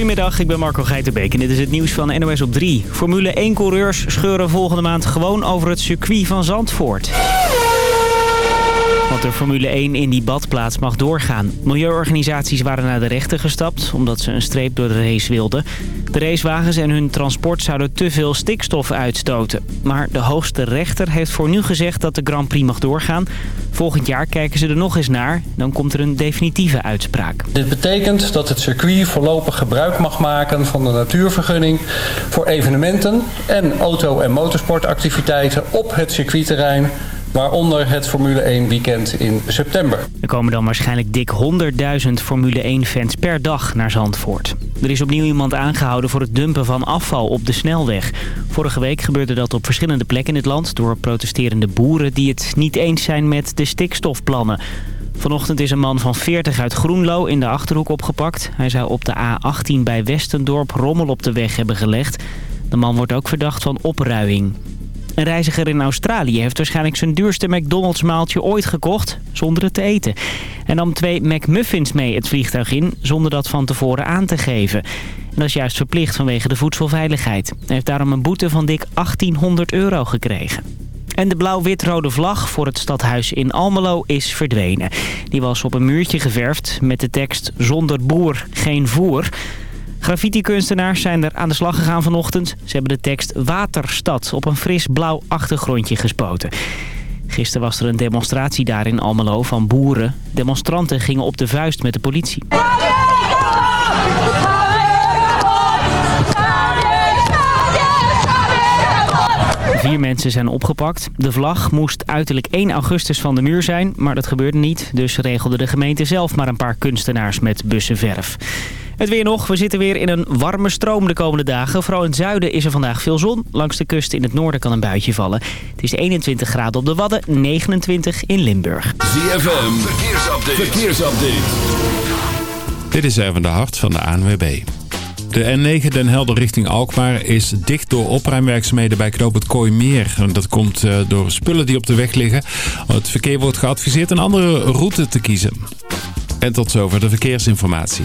Goedemiddag, ik ben Marco Geitenbeek en dit is het nieuws van NOS op 3. Formule 1-coureurs scheuren volgende maand gewoon over het circuit van Zandvoort. Want de Formule 1 in die badplaats mag doorgaan. Milieuorganisaties waren naar de rechter gestapt omdat ze een streep door de race wilden. De racewagens en hun transport zouden te veel stikstof uitstoten. Maar de hoogste rechter heeft voor nu gezegd dat de Grand Prix mag doorgaan. Volgend jaar kijken ze er nog eens naar. Dan komt er een definitieve uitspraak. Dit betekent dat het circuit voorlopig gebruik mag maken van de natuurvergunning voor evenementen en auto- en motorsportactiviteiten op het circuitterrein waaronder het Formule 1 weekend in september. Er komen dan waarschijnlijk dik 100.000 Formule 1-fans per dag naar Zandvoort. Er is opnieuw iemand aangehouden voor het dumpen van afval op de snelweg. Vorige week gebeurde dat op verschillende plekken in het land... door protesterende boeren die het niet eens zijn met de stikstofplannen. Vanochtend is een man van 40 uit Groenlo in de Achterhoek opgepakt. Hij zou op de A18 bij Westendorp rommel op de weg hebben gelegd. De man wordt ook verdacht van opruiing. Een reiziger in Australië heeft waarschijnlijk zijn duurste McDonald's maaltje ooit gekocht, zonder het te eten. En nam twee McMuffins mee het vliegtuig in, zonder dat van tevoren aan te geven. En dat is juist verplicht vanwege de voedselveiligheid. Hij heeft daarom een boete van dik 1800 euro gekregen. En de blauw-wit-rode vlag voor het stadhuis in Almelo is verdwenen. Die was op een muurtje geverfd met de tekst zonder boer geen voer... Graffiti-kunstenaars zijn er aan de slag gegaan vanochtend. Ze hebben de tekst Waterstad op een fris blauw achtergrondje gespoten. Gisteren was er een demonstratie daar in Almelo van boeren. Demonstranten gingen op de vuist met de politie. Vier mensen zijn opgepakt. De vlag moest uiterlijk 1 augustus van de muur zijn, maar dat gebeurde niet. Dus regelde de gemeente zelf maar een paar kunstenaars met bussenverf. Het weer nog. We zitten weer in een warme stroom de komende dagen. Vooral in het zuiden is er vandaag veel zon. Langs de kust in het noorden kan een buitje vallen. Het is 21 graden op de Wadden, 29 in Limburg. ZFM, verkeersupdate. verkeersupdate. Dit is even de hart van de ANWB. De N9 Den Helder richting Alkmaar is dicht door opruimwerkzaamheden bij knoop het Kooimeer. Dat komt eh, door spullen die op de weg liggen. Het verkeer wordt geadviseerd een andere route te kiezen. En tot zover de verkeersinformatie.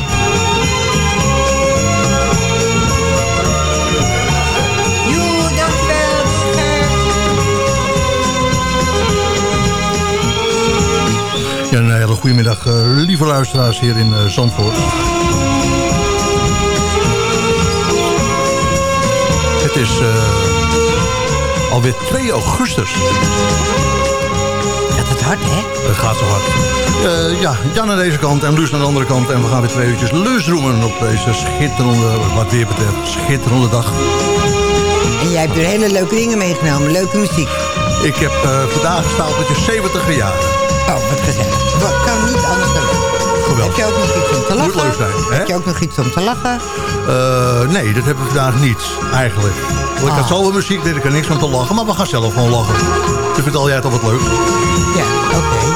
Ja, een hele goede middag, uh, lieve luisteraars hier in uh, Zandvoort. Het is uh, alweer 2 augustus. Gaat het hard, hè? Het gaat zo hard. ja, Jan aan deze kant en Luus aan de andere kant. En we gaan weer twee uurtjes leusroemen op deze schitterende, wat weer betreft, schitterende dag. En jij hebt weer hele leuke dingen meegenomen, leuke muziek. Ik heb vandaag een stapeltje 70 jaar. Oh, wat gezellig. Wat kan niet anders dan Geweldig. Heb je ook nog iets om te lachen? Moet leuk zijn, hè? Heb je ook nog iets om te lachen? Uh, nee, dat hebben we vandaag niet, eigenlijk. Want ik had Ah. zoveel muziek, deed ik er niks om te lachen. Maar we gaan zelf gewoon lachen. Dus vertel jij toch wat leuk? Ja, oké.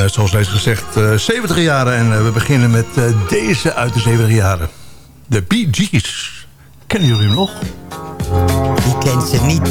En uh, zoals reeds gezegd, uh, 70 jaren. En uh, we beginnen met deze uit de 70 jaren. De Bee Gees. Kennen jullie hem nog? Die kent ze niet.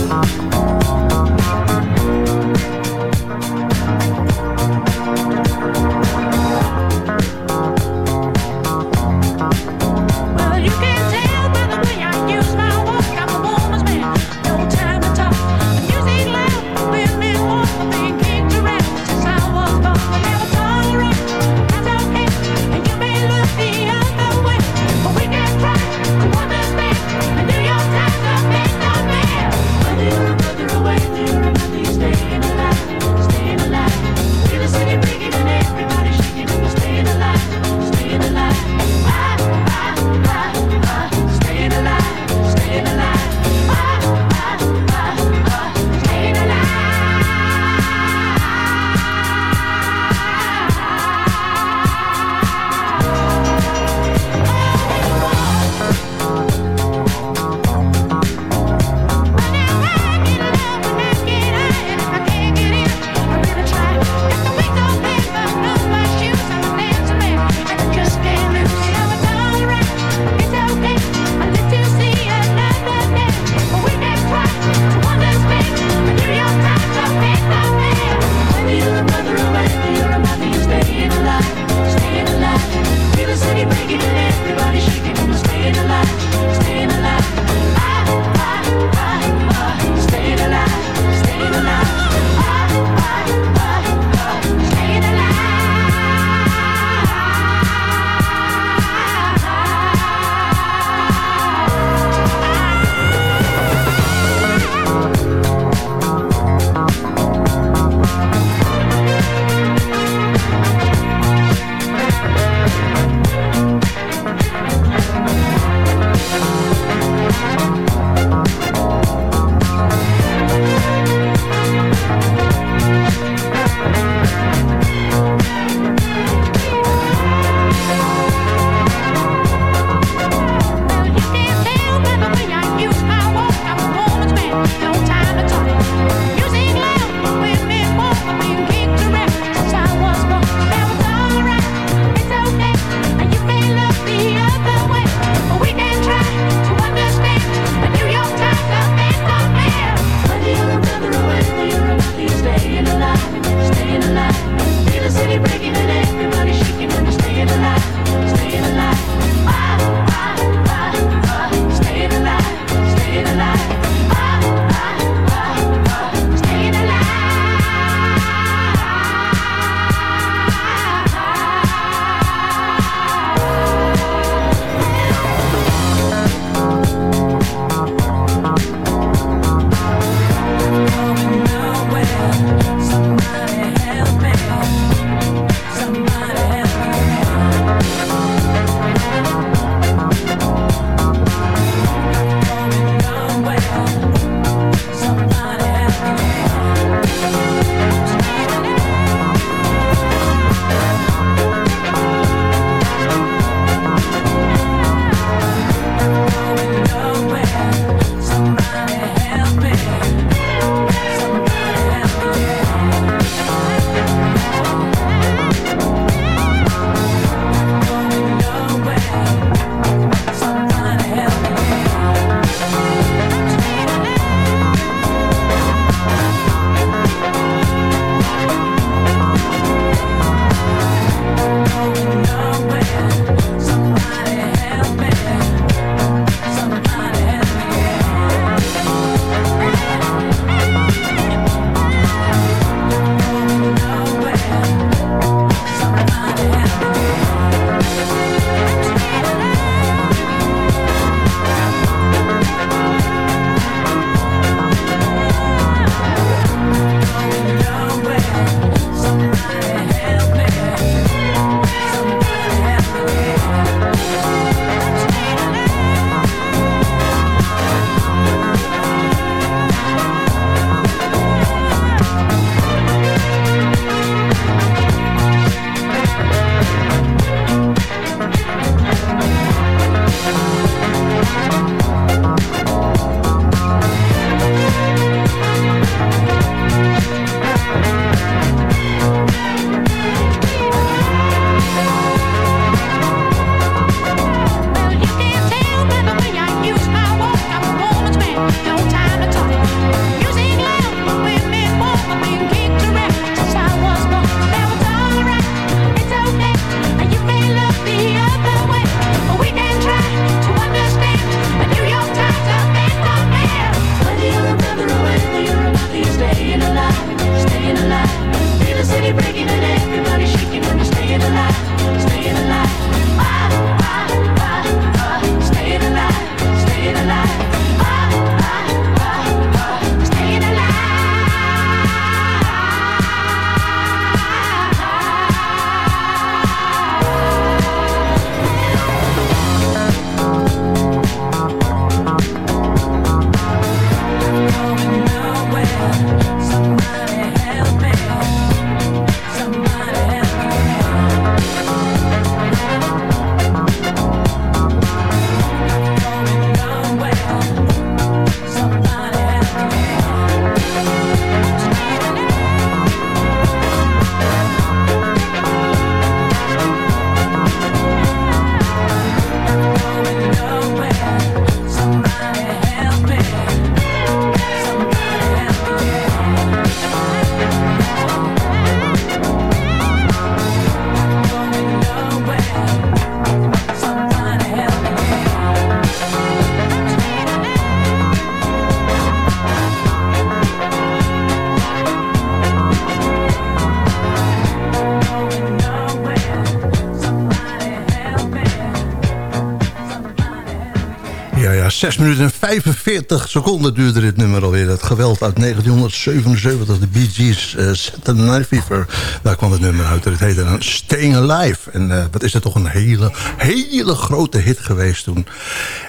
6 minuten en 45 seconden duurde dit nummer alweer. Het geweld uit 1977, de Bee Gees, uh, Night Fever. Daar kwam het nummer uit. Het heette dan Staying Alive. En uh, wat is het toch een hele, hele grote hit geweest toen.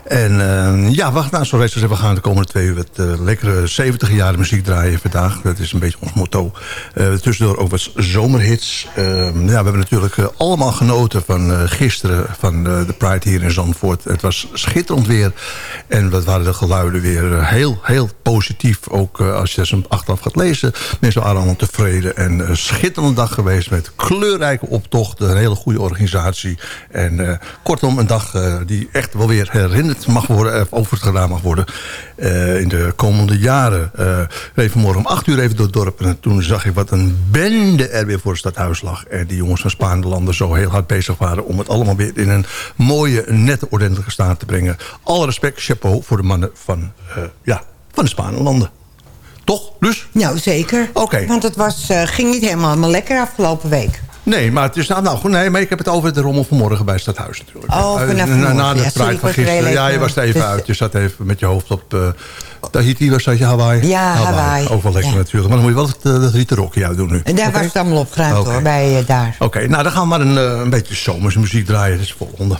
En uh, ja, wacht nou, zoals we gaan de komende twee uur... wat lekkere 70 jaar muziek draaien vandaag. Dat is een beetje ons motto. Tussendoor ook wat zomerhits. ja, we hebben natuurlijk allemaal genoten van gisteren... van de Pride hier in Zandvoort. Het was schitterend weer. En wat waren de geluiden weer heel, heel positief. Ook als je ze achteraf gaat lezen. Mensen waren allemaal tevreden. En een schitterende dag geweest met kleurrijke optochten. Een hele goede organisatie. En kortom, een dag die echt wel weer herinnert mag worden, of gedaan mag worden in de komende jaren. Even morgen om acht uur even door het dorp. En toen zag ik wat een bende er weer voor het stadhuis lag. En die jongens van Spaanse landen zo heel hard bezig waren... om het allemaal weer in een mooie, nette, ordentelijke staat te brengen. Alle respect, chapeau voor de mannen van, uh, ja, van de Spaanse landen. Toch, Luus? Nou, zeker. Oké. Okay. Want het was, ging niet helemaal, lekker afgelopen week. Nee, maar het is nou, nou goed, nee, maar ik heb het over de rommel vanmorgen bij het stadhuis natuurlijk. Oh, vanaf na, na de strijd van gisteren. Ja, je was er even uit. Je zat even met je hoofd op uh, Tahiti, was dat je Hawaii? Ja, Hawaii. Hawaii. Ook wel lekker ja. natuurlijk. Maar dan moet je wel dat, dat rieten rokje uit doen nu. En daar okay? was het allemaal opgeruimd okay. hoor, bij uh, daar. Oké, okay, nou dan gaan we maar een, uh, een beetje zomersmuziek draaien. Dat is de volgende.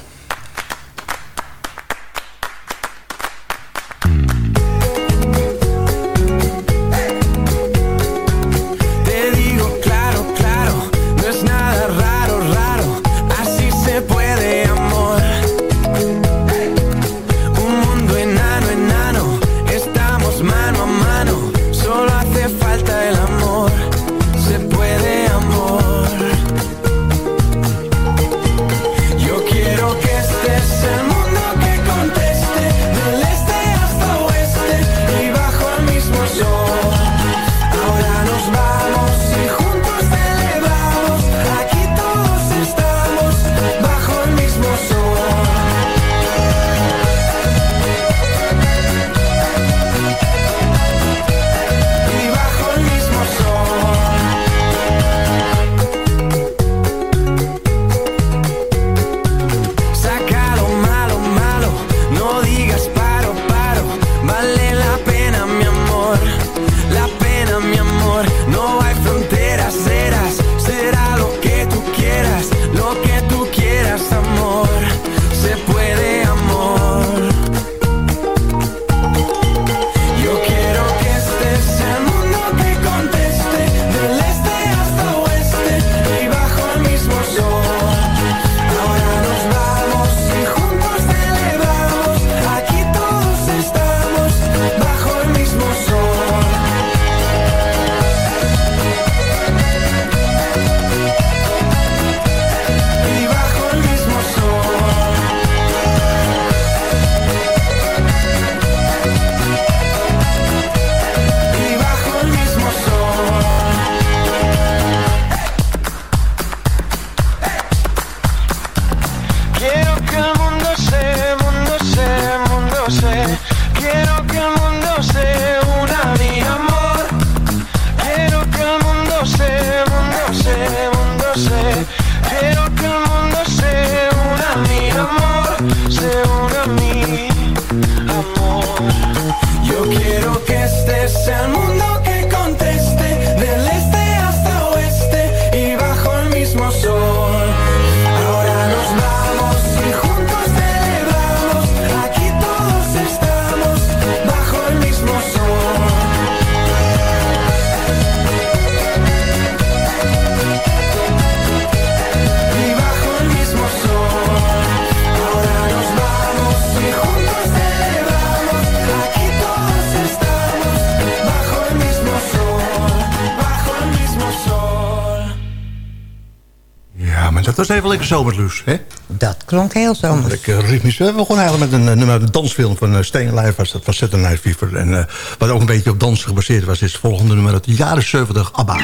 Even lekker zomerluus, hè? Dat klonk heel zomers. Lekker ritmisch. We begonnen eigenlijk met een nummer uit een dansfilm van uh, Steen Lijf. Was dat van Saturday Night Fever. En uh, wat ook een beetje op dansen gebaseerd was... is het volgende nummer uit de jaren 70, ABBA.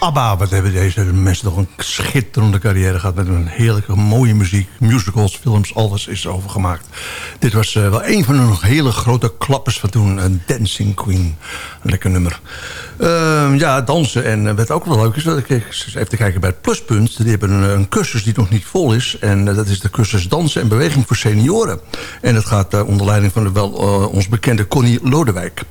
ABBA. Wat hebben deze mensen toch een schitterende carrière gehad... met een heerlijke, mooie muziek, musicals, films, alles is erover gemaakt. Dit was uh, wel een van hun hele grote klappers van toen. Een Dancing Queen. Een lekker nummer. Uh, ja, dansen. En uh, wat ook wel leuk is, ik even te kijken bij het pluspunt. Die hebben een, een cursus die nog niet vol is. En dat is de cursus dansen en beweging voor senioren. En dat gaat onder leiding van de wel ons bekende Connie Lodewijk.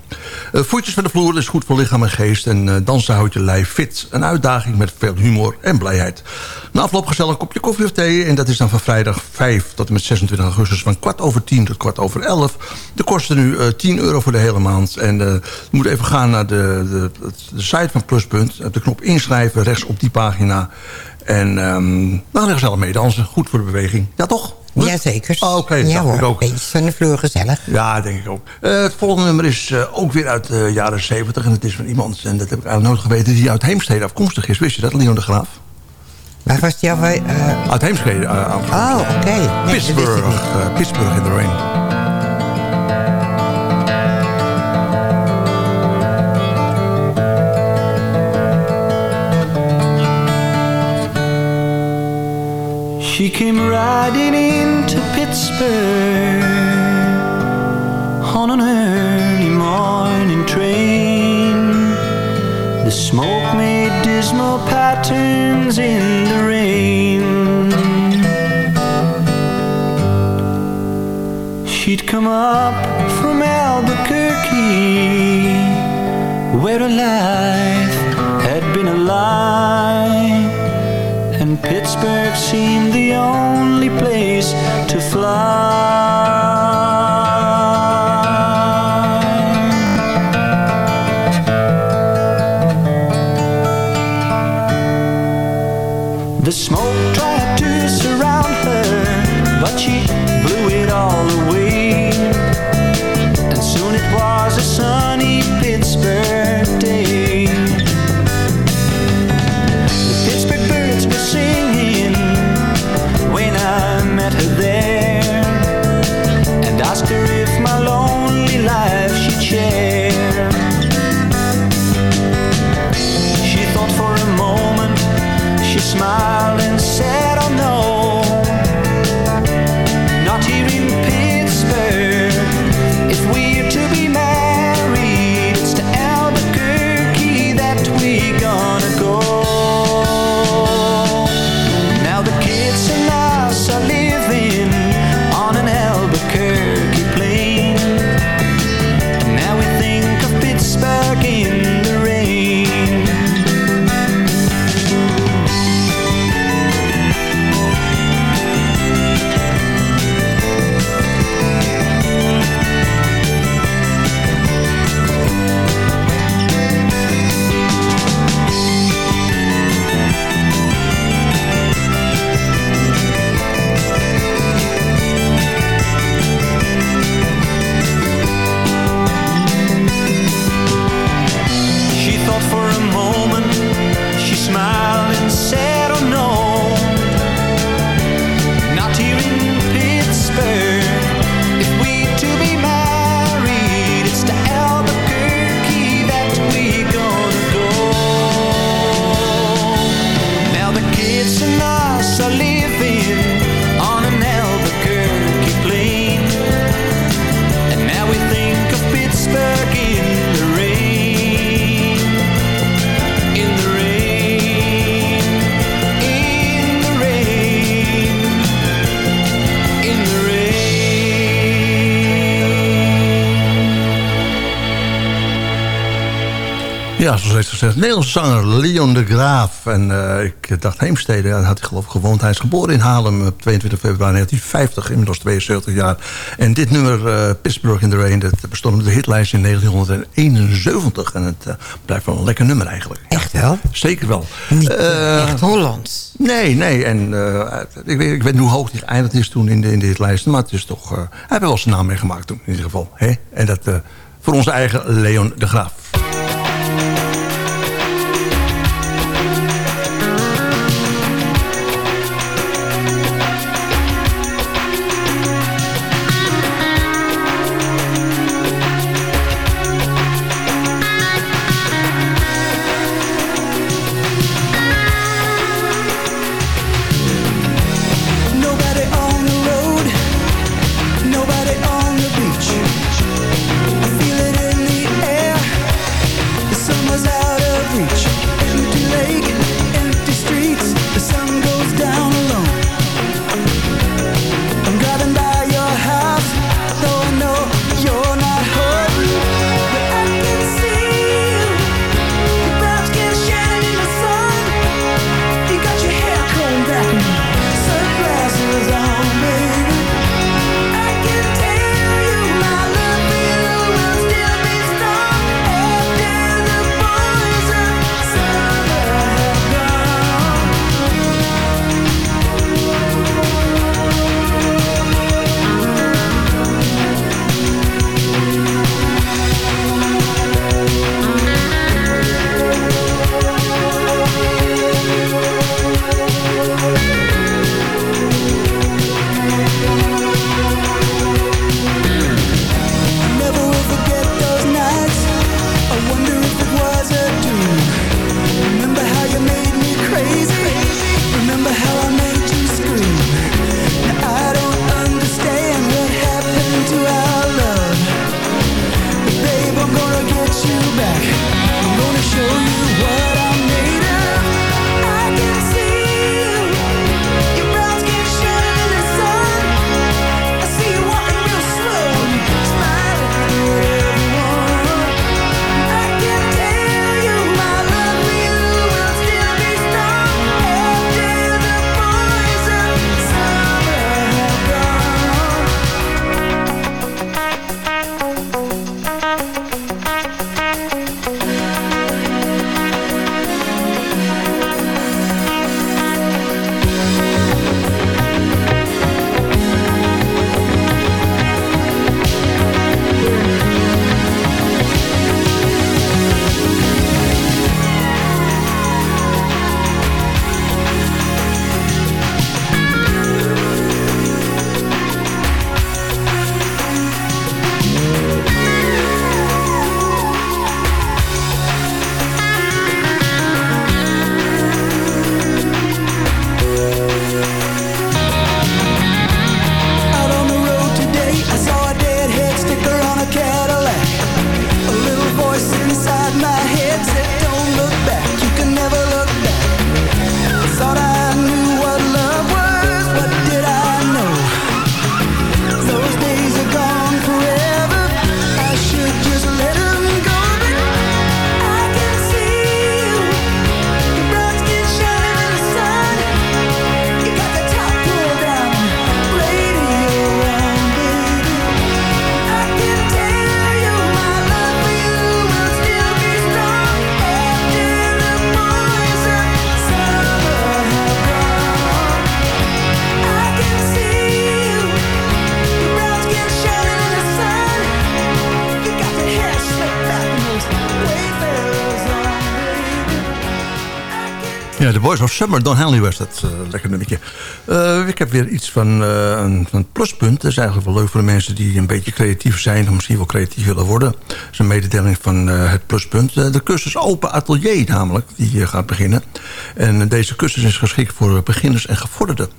voetjes van de vloer is goed voor lichaam en geest. En dansen houdt je lijf fit. Een uitdaging met veel humor en blijheid. Na afloop gezellig een kopje koffie of thee. En dat is dan van vrijdag 5 tot en met 26 augustus van kwart over 10 tot kwart over 11. De kosten nu uh, 10 euro voor de hele maand. En uh, moet even gaan naar de, de, de site van Pluspunt. De knop inschrijven, rechts op die pagina. En um, dan gaan we gezellig mee dansen. Goed voor de beweging. Ja, toch? Jazeker. Oh, Oké, okay, ja, hoor, ook. Van de vloer gezellig. Ja, denk ik ook. Uh, het volgende nummer is uh, ook weer uit de jaren 70. En het is van iemand, en dat heb ik eigenlijk nooit geweten... die uit Heemstede afkomstig is. Wist je dat, Leon de Graaf? Waar was die al? Uh... Uit Heemstede. oh, oké. Okay. Nee, Pittsburgh. Pittsburgh in the Rain. She came riding into Pittsburgh on an early morning train. The smoke made dismal patterns in the rain. She'd come up from Albuquerque, where a life had been alive Pittsburgh seemed the only place to fly. Nederlandse zanger Leon de Graaf. En uh, ik dacht Heemstede, had hij geloof ik gewoond. Hij is geboren in Haarlem op 22 februari 1950, inmiddels 72 jaar. En dit nummer, uh, Pittsburgh in the Rain, dat bestond op de hitlijst in 1971. En het uh, blijft wel een lekker nummer eigenlijk. Echt wel? Zeker wel. Niet echt Hollands? Nee, nee. En ik, weet, ik weet niet hoe hoog die geëindigd is toen in de, in de hitlijst. Maar het is toch... hij heeft wel zijn naam meegemaakt toen, in ieder geval. Hè? En dat voor onze eigen Leon de Graaf. Voice of Summer, Don Henley was dat. Uh, lekker nummertje. Uh, ik heb weer iets van, uh, een, pluspunt. Dat is eigenlijk wel leuk voor de mensen die een beetje creatief zijn... of misschien wel creatief willen worden. Dat is een mededeling van het pluspunt. de cursus Open Atelier namelijk, die gaat beginnen. En deze cursus is geschikt voor beginners en gevorderden.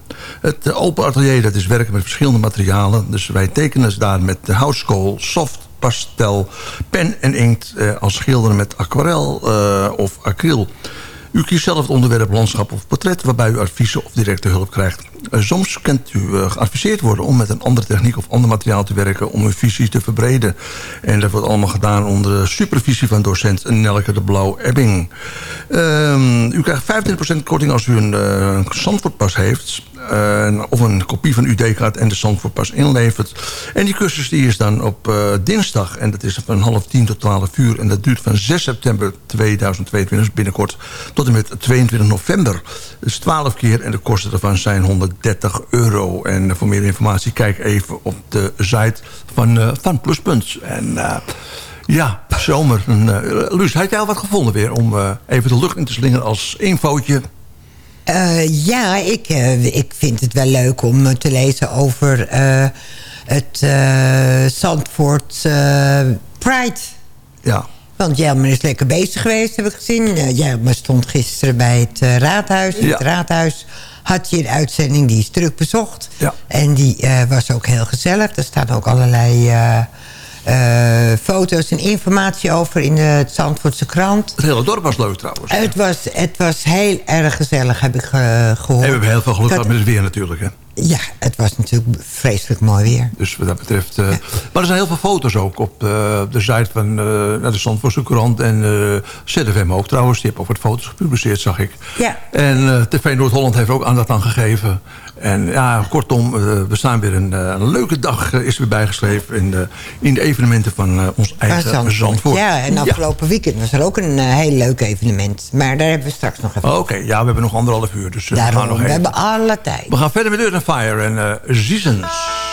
Het Open Atelier dat is werken met verschillende materialen. Dus wij tekenen daar met houtskool, soft pastel, pen en inkt... als schilderen met aquarel of acryl... U kiest zelf het onderwerp landschap of portret... waarbij u adviezen of directe hulp krijgt. Uh, soms kunt u uh, geadviseerd worden om met een andere techniek of ander materiaal te werken... om uw visie te verbreden. En dat wordt allemaal gedaan onder de supervisie van docent Nelke de Blauw-Ebbing. Uh, u krijgt 25% korting als u een uh, Zandvoortpas heeft... Of een kopie van uw D-kaart en de Zandvoortpas inlevert. En die cursus die is dan op uh, dinsdag. En dat is van half tien tot 12 uur. En dat duurt van 6 september 2022, dus binnenkort... tot en met 22 november. Dus 12 keer en de kosten ervan zijn 130 euro. En voor meer informatie kijk even op de site van, uh, Pluspunt. En... Ja, zomer. Uh, Luus, had jij al wat gevonden weer om even de lucht in te slingeren als infootje? Uh, ja, ik, ik vind het wel leuk om te lezen over het Zandvoort Pride. Ja. Want Jelmer is lekker bezig geweest, heb ik gezien. Jelmer stond gisteren bij het raadhuis. Ja. het raadhuis had je een uitzending, die is druk bezocht. Ja. En die was ook heel gezellig. Er staan ook allerlei... Uh, foto's en informatie over in de het Zandvoortse krant. Het hele dorp was leuk trouwens. Het was, het was heel erg gezellig, heb ik uh, gehoord. En we hebben heel veel geluk gehad met het weer natuurlijk. Hè? Ja, het was natuurlijk vreselijk mooi weer. Dus wat dat betreft... Uh, ja. Maar er zijn heel veel foto's ook op de, de site van de Zandvoortse krant. En ZFM ook trouwens. Die hebben ook wat foto's gepubliceerd, zag ik. Ja. En TV Noord-Holland heeft ook aandacht aan gegeven. En ja, kortom, we staan weer een, een leuke dag is weer bijgeschreven in de, in de evenementen van ons eigen Zandvoort. Zandvoort. Ja, en afgelopen ja. weekend was er ook een heel leuk evenement. Maar daar hebben we straks nog even Oké, okay, ja, we hebben nog anderhalf uur. Dus, Daarom, we, gaan nog we even. hebben alle tijd. We gaan verder met Earth Fire en uh, Seasons.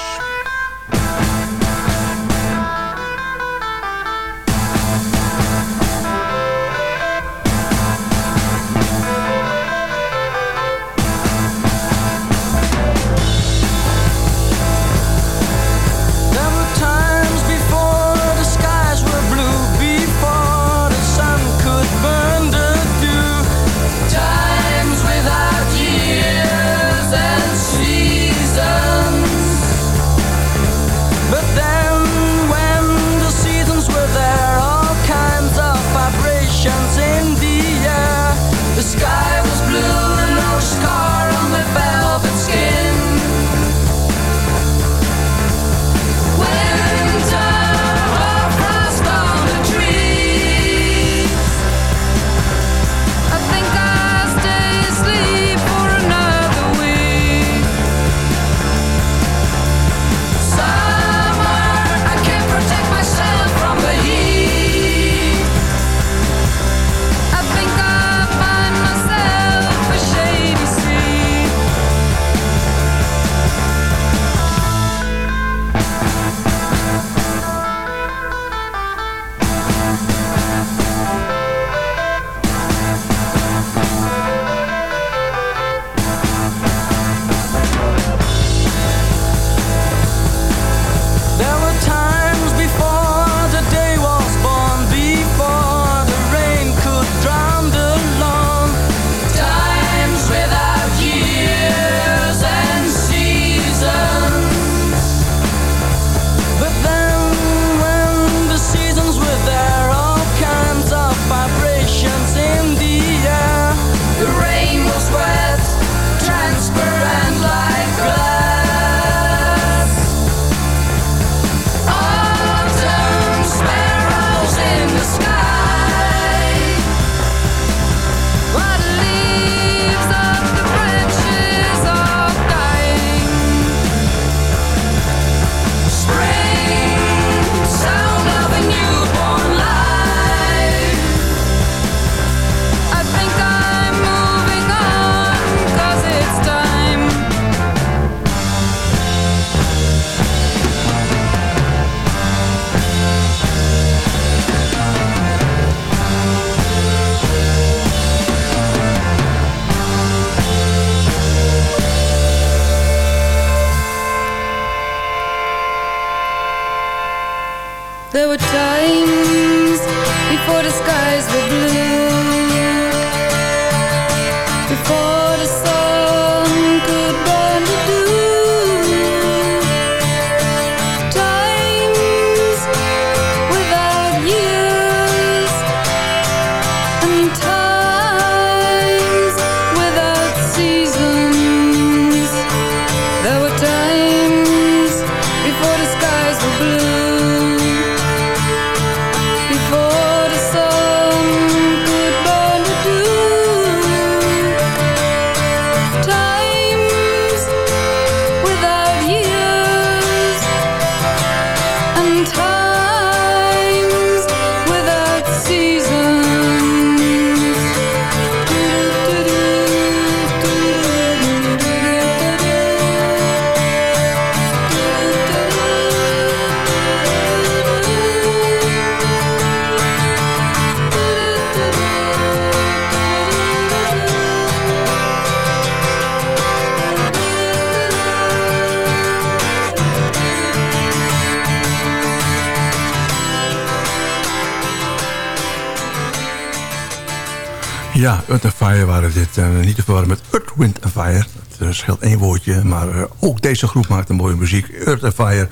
Ja, Earth and Fire waren dit. En niet te verwarren met Earth, Wind and Fire. Dat scheelt één woordje. Maar uh, ook deze groep maakt een mooie muziek. Earth and Fire,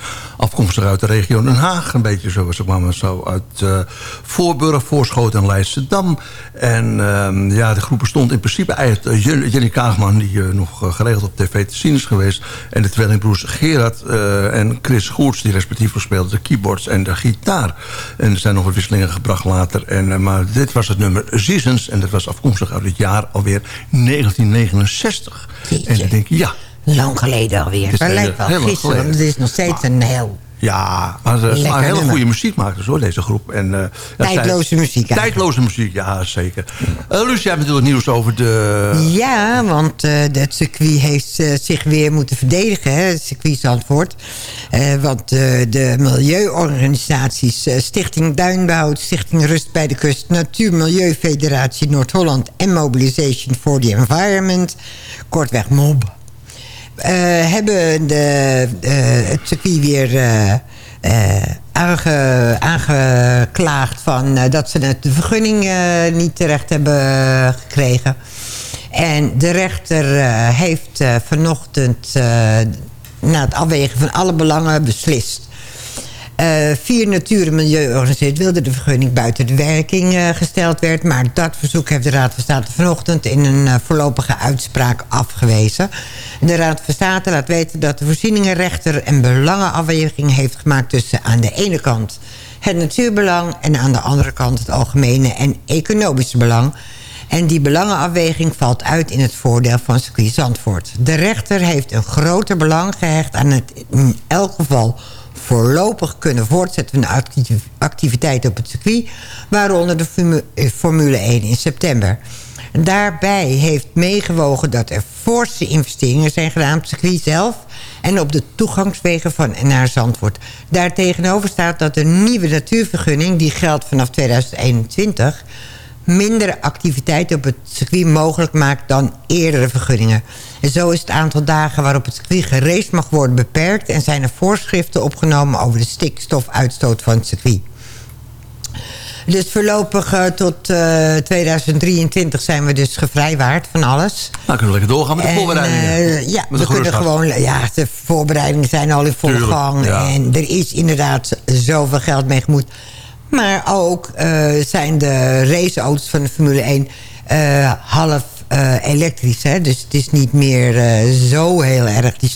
afkomstig uit de regio Den Haag. Een beetje zo. Ze kwamen zo uit uh, Voorburg, Voorschoten en Leidschendam. En uh, ja, de groep bestond in principe uit uh, Jenny Kaagman... die nog geregeld op tv te zien is geweest. En de tweelingbroers Gerard en Chris Goerts... die respectievelijk speelden de keyboards en de gitaar. En er zijn nog wat wisselingen gebracht later. En, maar dit was het nummer Seasons. En dat was afkomstig uit het jaar alweer 1969. Jeetje. En dan denk ik, ja. Lang geleden alweer. Het Dat lijkt wel gisteren, want het is nog steeds een heel... Ja, maar ze waren hele goede muziekmakers hoor, deze groep. En, eh, Tijdloze zij- muziek eigenlijk. Tijdloze muziek, ja zeker. Uh, Lucie, jij hebt natuurlijk nieuws over de... Ja, want eh het circuit heeft eh, zich weer moeten verdedigen, hè, het circuit Zandvoort. Eh, want eh, de milieuorganisaties eh, Stichting Duinbouw... Stichting Rust bij de Kust... Natuur Milieufederatie Noord-Holland... en Mobilization for the Environment, kortweg MOB... eh, hebben de, eh, het weer eh, aange- aangeklaagd... Van, dat ze het- de vergunning niet terecht hebben gekregen. En de rechter heeft vanochtend... na het afwegen van alle belangen beslist... Vier natuur- en milieuorganisaties wilden de vergunning buiten de werking gesteld werd. Maar dat verzoek heeft de Raad van State vanochtend in een voorlopige uitspraak afgewezen. De Raad van State laat weten dat de voorzieningenrechter een belangenafweging heeft gemaakt tussen aan de ene kant het natuurbelang en aan de andere kant het algemene en economische belang. En die belangenafweging valt uit in het voordeel van circuit Zandvoort. De rechter heeft een groter belang gehecht aan het in elk geval voorlopig kunnen voortzetten van activiteiten op het circuit... waaronder de eh, Formule 1 in september. Daarbij heeft meegewogen dat er forse investeringen zijn gedaan op het circuit zelf... en op de toegangswegen van en naar Zandvoort. Daartegenover staat dat de nieuwe natuurvergunning... die geldt vanaf 2021 minder activiteiten op het circuit mogelijk maakt dan eerdere vergunningen. En zo is het aantal dagen waarop het circuit gereisd mag worden beperkt... en zijn er voorschriften opgenomen over de stikstofuitstoot van het circuit. Dus voorlopig eh, tot eh, 2023 zijn we dus gevrijwaard van alles. Nou, kunnen we lekker doorgaan met de En, voorbereidingen. eh, ja, Met we kunnen gewoon... Ja, de voorbereidingen zijn al in volle gang. ja. En er is inderdaad zoveel geld mee gemoeid. Maar ook eh, zijn de raceauto's van de Formule 1 eh, half eh, elektrisch. Hè? Dus het is niet meer eh, zo heel erg die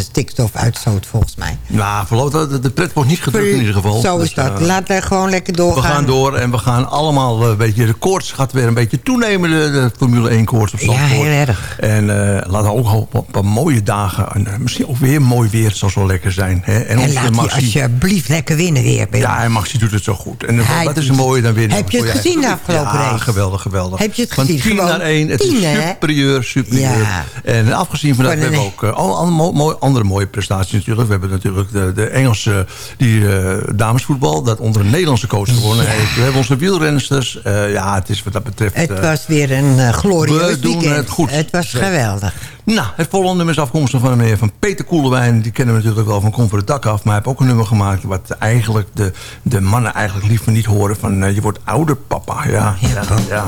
stikstofuitstoot volgens mij. Nou, voorlopig, de, de pret wordt niet gedrukt in ieder geval. Zo is Dus, dat. eh, Laat er gewoon lekker we doorgaan. gaan door en we gaan allemaal een beetje... De koorts gaat weer een beetje toenemen, de, de Formule 1 koorts op Ja, Zandvoort. heel erg. En laten we ook op een paar mooie dagen... En, misschien ook weer mooi weer, het zal zo lekker zijn. Hè? En onze laat Maxi- alsjeblieft lekker winnen weer. Ja, en Maxi doet het zo goed. En wat is doet er mooier dan winnen? Heb je het Voor gezien de afgelopen ja, race? geweldig, geweldig. Heb je het Van gezien? 10 Gewoon naar 1, het tien, is hè? superieur, superieur. Ja. En afgezien van dat, we hebben ook uh, andere mooie prestaties natuurlijk. We hebben natuurlijk de, de Engelse die, eh, damesvoetbal, dat onder een Nederlandse coach gewonnen heeft. We hebben onze wielrensters. Eh, ja, het is wat dat betreft... Het was weer een uh, glorieus we doen weekend. het goed. Het was geweldig. Nou, het volgende nummer is afkomstig van een meneer van Peter Koelewijn. Die kennen we natuurlijk wel van Kom voor het dak af. Maar hij heeft ook een nummer gemaakt wat eigenlijk de, de mannen eigenlijk liever niet horen. Van je wordt ouder papa. Ja, ja, ja.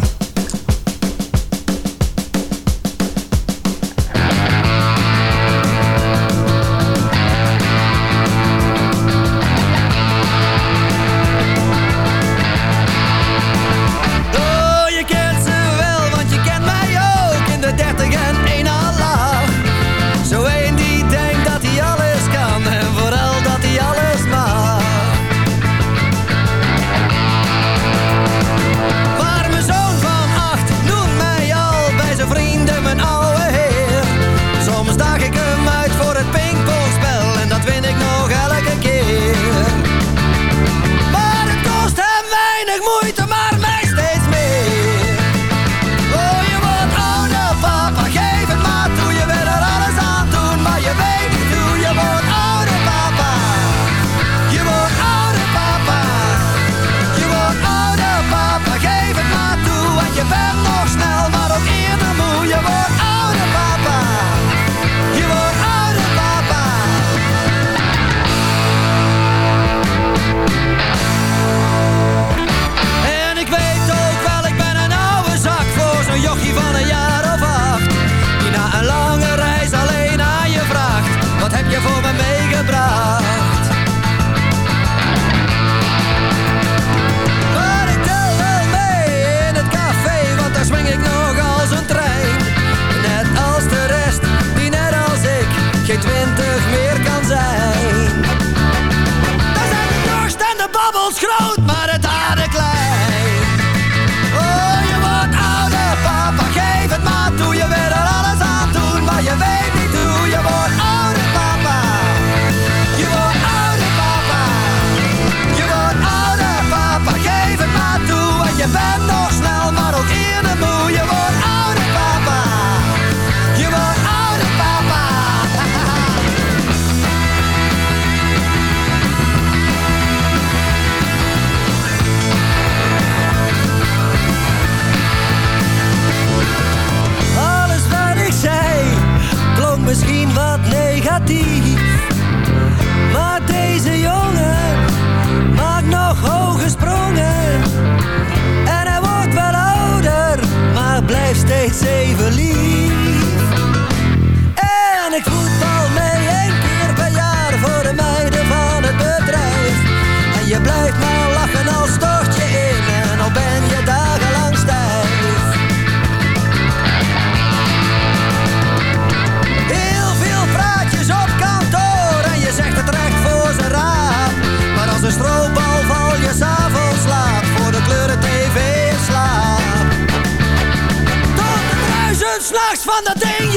van dat ding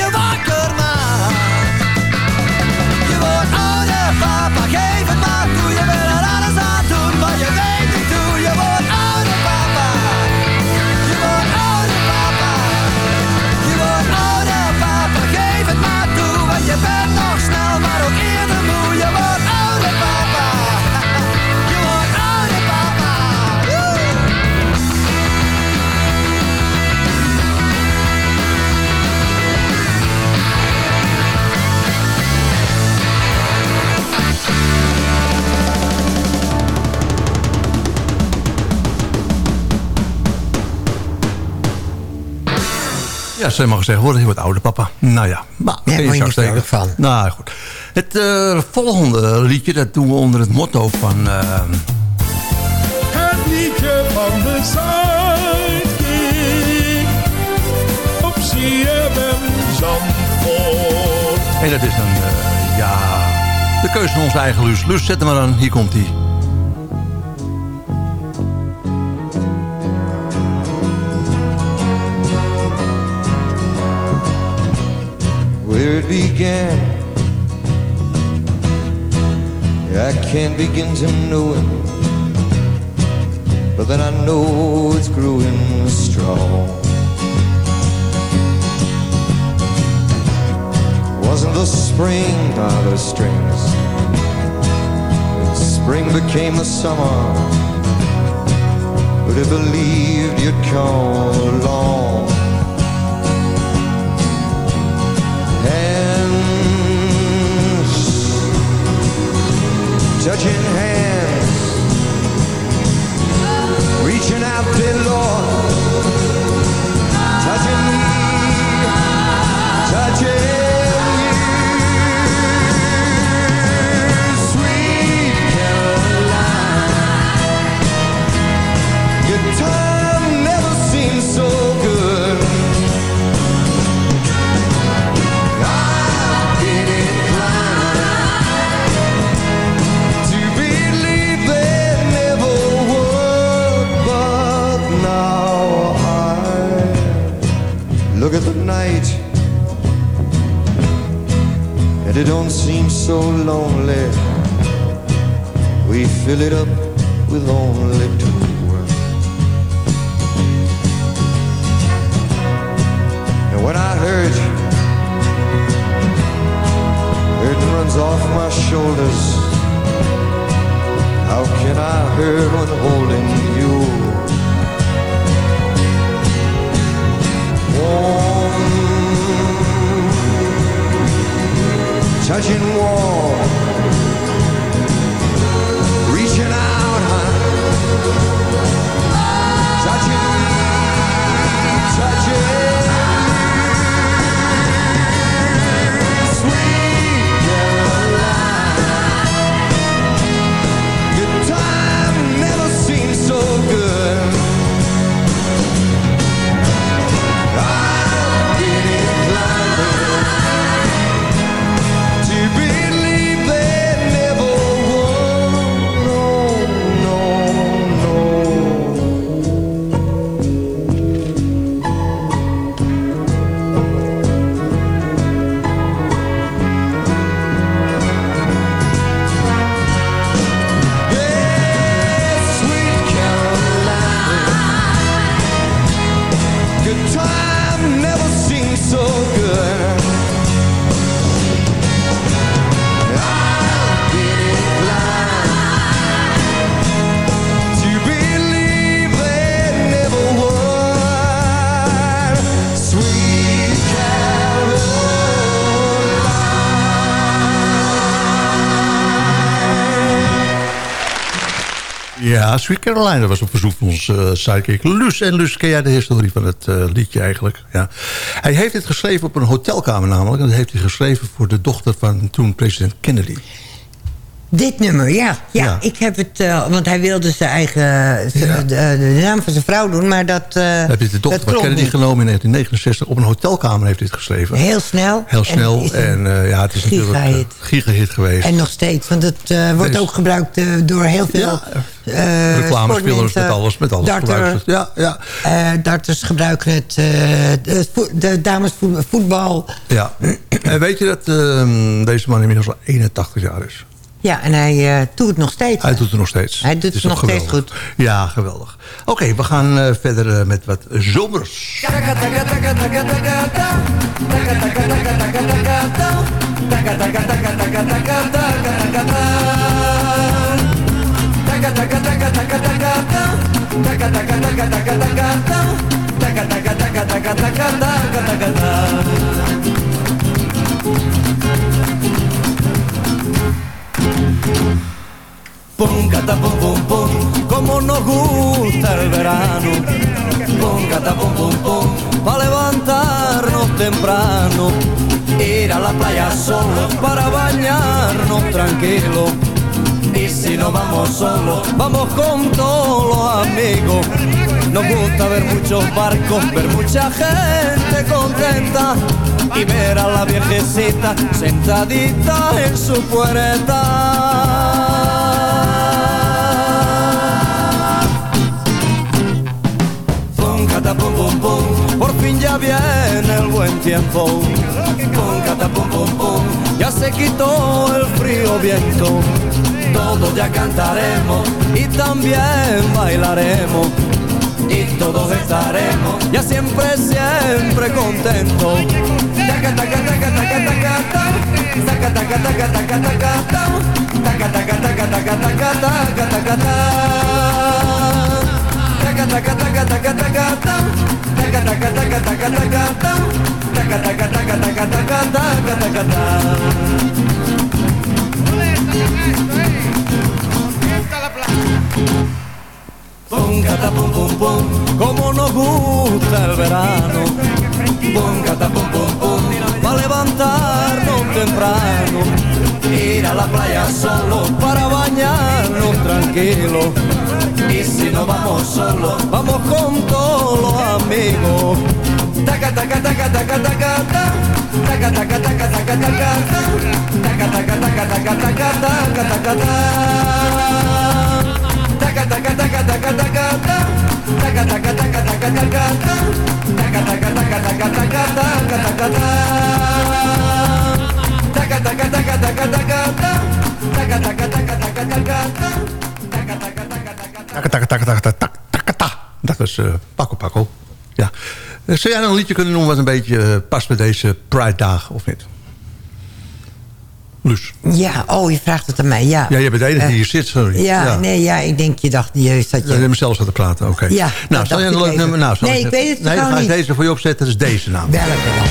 Ja, ze mag zeggen worden. Je wordt ouder papa. Nou ja, maar ja, je niet van. Nou goed. Het eh, volgende liedje, dat doen we onder het motto van... Ehm, het liedje van de Zuidkiek op CFM Zandvoort. En dat is een, eh, ja, de keuze van onze eigen Luus. Luus, zet hem maar aan. Hier komt hij. where it began. I can't begin to know it, but then I know it's growing strong. Wasn't the spring by the strings? Spring became the summer, but I believed you'd come along. Touching hand. Ja, Sweet Caroline was op verzoek van ons uh, sidekick Luus. En Luus, ken jij de historie van het uh, liedje eigenlijk? Ja. Hij heeft dit geschreven op een hotelkamer namelijk. En dat heeft hij geschreven voor de dochter van toen president Kennedy. Dit nummer, ja. ja. Ja. Ik heb het, uh, want hij wilde zijn eigen, de, de, de, naam van zijn vrouw doen, maar dat uh, Heb je de dochter van Kennedy niet. genomen in 1969. Op een hotelkamer heeft hij het geschreven. Heel snel. Heel snel. En, en uh, ja, het is giga natuurlijk hit. gigahit geweest. En nog steeds, want het wordt Deze. ook gebruikt door heel veel... Ja. Reclamespelers met alles. Met alles darter, ja, ja. darters gebruiken het. de, de dames voetbal. Ja. en weet je dat ehm, deze man inmiddels al 81 jaar is? Ja, en hij uh, doet het nog steeds. Hij doet het nog steeds. Hij doet het, het nog steeds goed. Ja, geweldig. Oké, okay, we gaan uh, verder uh, met wat zomers. Pum, cata, pum, pum, como nos gusta el verano. Pum, pum, pum, para levantarnos temprano. Ir a la playa solo para bañarnos tranquilo. Y si no vamos solos, vamos con todos los amigos. Nos gusta ver muchos barcos, ver mucha gente contenta y ver a la viejecita sentadita en su puerta. por fin ya viene el buen tiempo. Pum cata pum pum pum, ya se quitó el frío viento. Todos ya cantaremos y también bailaremos. Y todos estaremos ya siempre, siempre contentos. Taca taca Pum, pum, pum, como nos gusta el verano. Pum, cata, pum, pum, pum, para levantarnos temprano. Ir a la playa solo para bañarnos tranquilos. Y si no vamos solos, vamos con todos los amigos. Taca, taca, taca, taca, taca, taca, taca, taca, taca, taca, taca, taca, taca, taca, taca, Dat was uh, Paco Paco. Ja. Uh, zou jij een liedje kunnen noemen wat een beetje uh, past bij deze Pride-dagen, of niet? Luus. Ja, oh, je vraagt het aan mij, ja. Ja, je bent de enige die hier zit, sorry. Ja, ja, nee, ja, ik denk, je dacht, je zat je... Ja, je hebt zelf zat te praten, oké. Okay. Ja, nou, stel je een leuk nummer? Nou, nee, ik, ik weet het Nee, dan ga ik niet. deze voor je opzetten, dat is deze naam. Welke dan?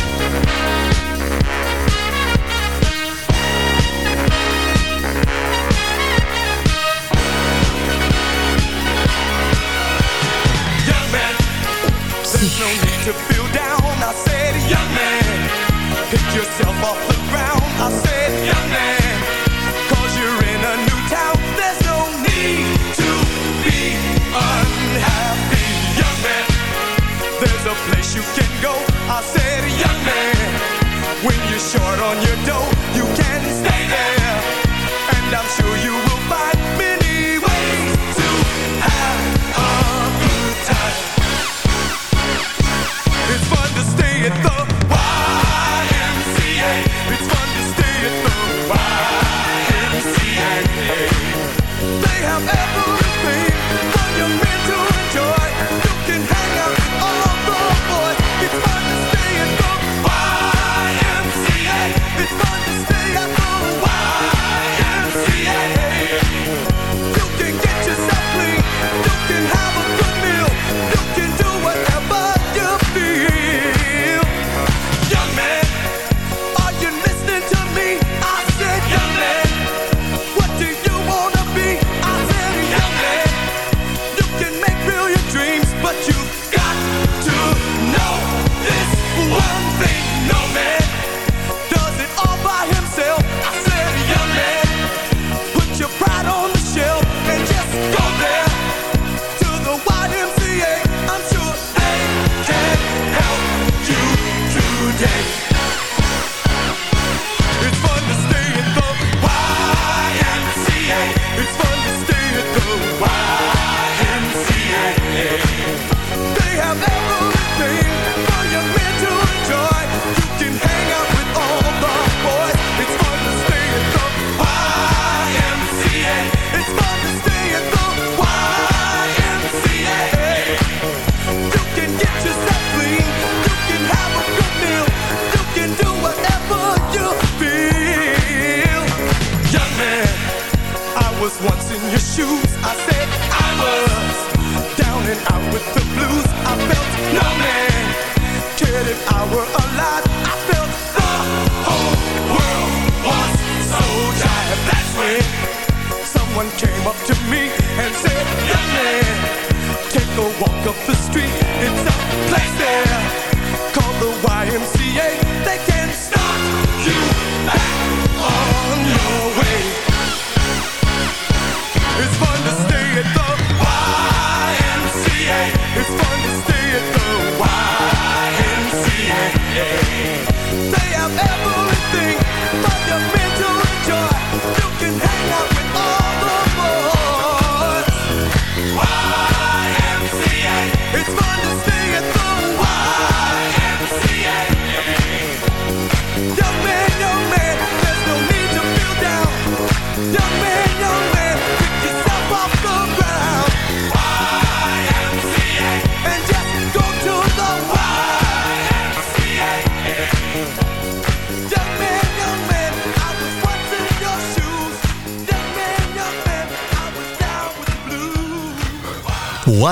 There's no need to feel down. I said, young man, pick you can go. I said, young man, when you're short on your dough, you can stay there. And I'm sure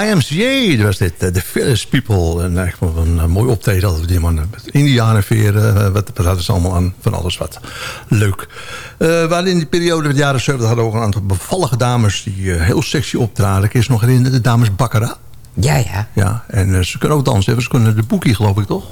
YMCA, was dit. eh, The Village People. En echt wel een eh, mooi optreden hadden we die man. Met indianenveren, eh, wat, wat hadden ze allemaal aan? Van alles wat. Leuk. Eh, we hadden in die periode van de jaren 70 hadden we ook een aantal bevallige dames... die eh, heel sexy optraden. Ik is nog herinneren, de dames Baccarat. Ja, ja. Ja, en eh, ze kunnen ook dansen. Ze kunnen de boekie, geloof ik, toch?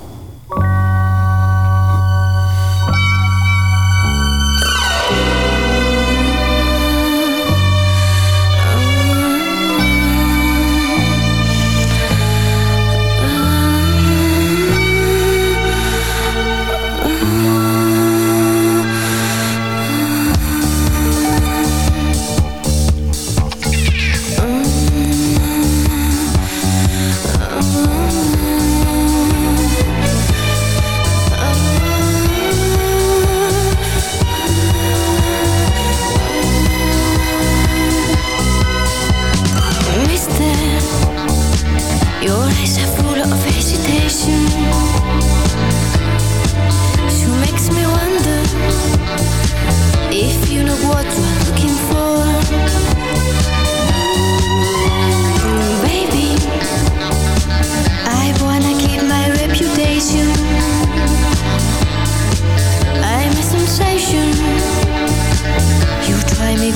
mi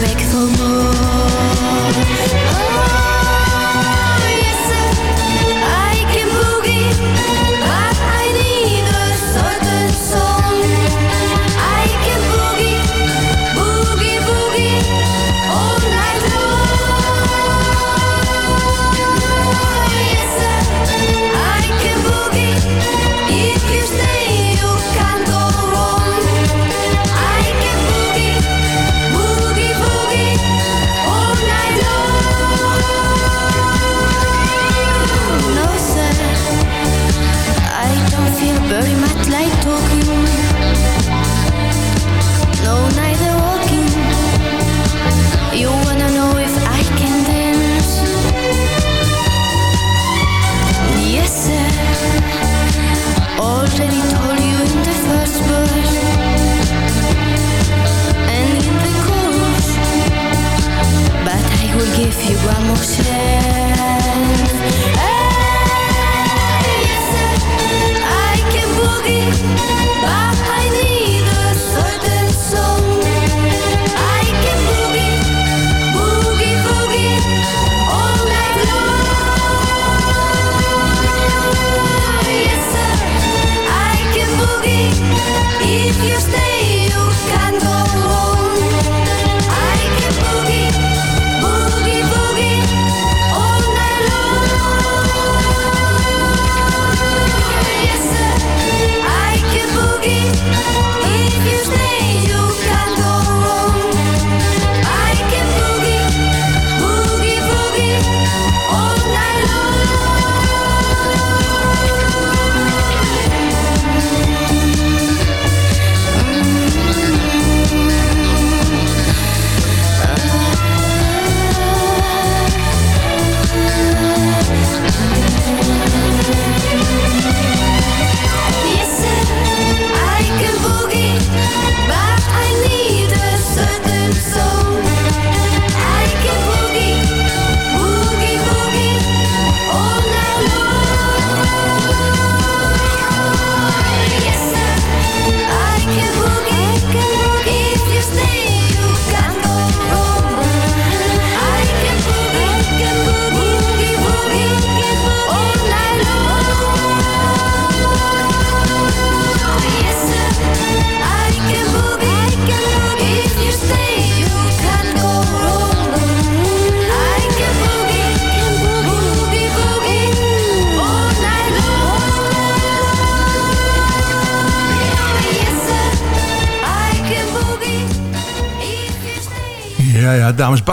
beg for more.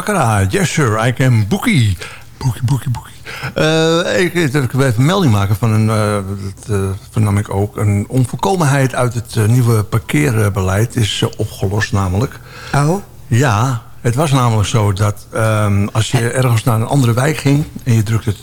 Baccarat. Yes, sir, I can bookie. Bookie, bookie, bookie. Eh, ik, dat ik wil even melding maken van een, eh, dat eh, vernam ik ook, een onvolkomenheid uit het nieuwe parkeerbeleid is opgelost namelijk. Oh? Ja, het was namelijk zo dat ehm, als je ergens naar een andere wijk ging... en je drukt het,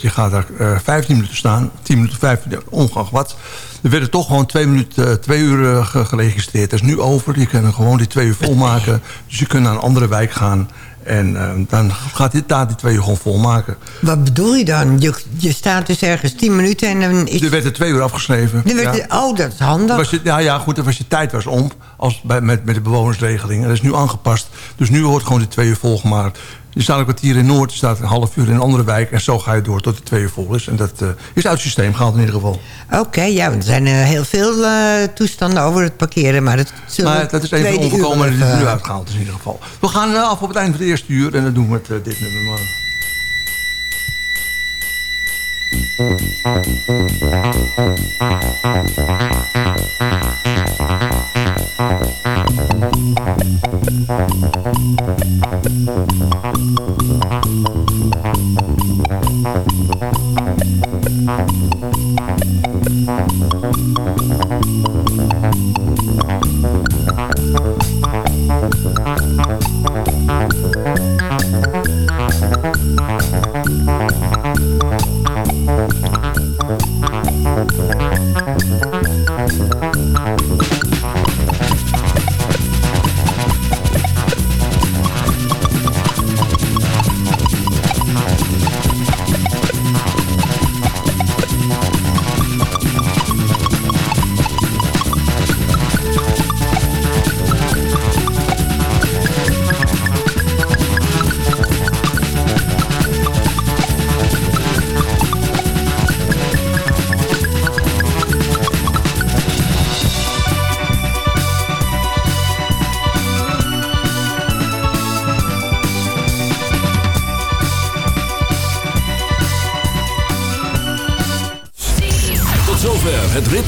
je gaat daar eh 15 minuten staan, 10 minuten, 15 minuten, ongeacht wat... er werden toch gewoon twee, minuten, twee uur ge- geregistreerd. Dat is nu over, je kan gewoon die twee uur volmaken. Dus je kunt naar een andere wijk gaan En eh, dan gaat hij daar die twee uur gewoon volmaken. Wat bedoel je dan? Je, je staat dus ergens 10 minuten en dan is... Er werd er twee uur afgeschreven. Er werd- Oh, dat is handig. Was je, ja, ja, goed, dan was je tijd was om als bij, met, met de bewonersregeling. En dat is nu aangepast. Dus nu wordt gewoon die twee uur volgemaakt. Je staat een kwartier in Noord, je staat een half uur in een andere wijk. En zo ga je door tot de twee uur vol is. En dat eh, is uit het systeem gehaald in ieder geval. Oké, ja, want er zijn eh, heel veel eh, toestanden over het parkeren. Maar dat, zullen Maar we dat is even tweede uur onvolkomen en wel dat is nu uitgehaald is in ieder geval. We gaan af op het eind van het eerste uur. En dat doen we met dit nummer. Maar... Tot